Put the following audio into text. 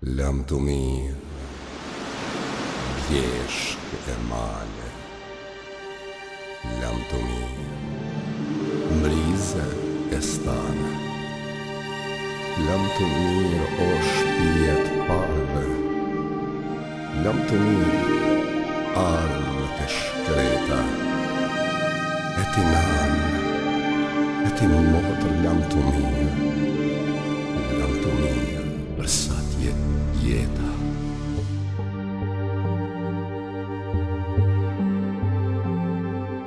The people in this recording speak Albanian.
Lamtumirë, bjeshkë e male, Lamtumirë, mrize e stane, Lamtumirë, o shpij' e t'parve, Lamtumirë armët e shkreta E ti nanë E ti motër lamtumirë Lamtumirë për sa t'jetë jeta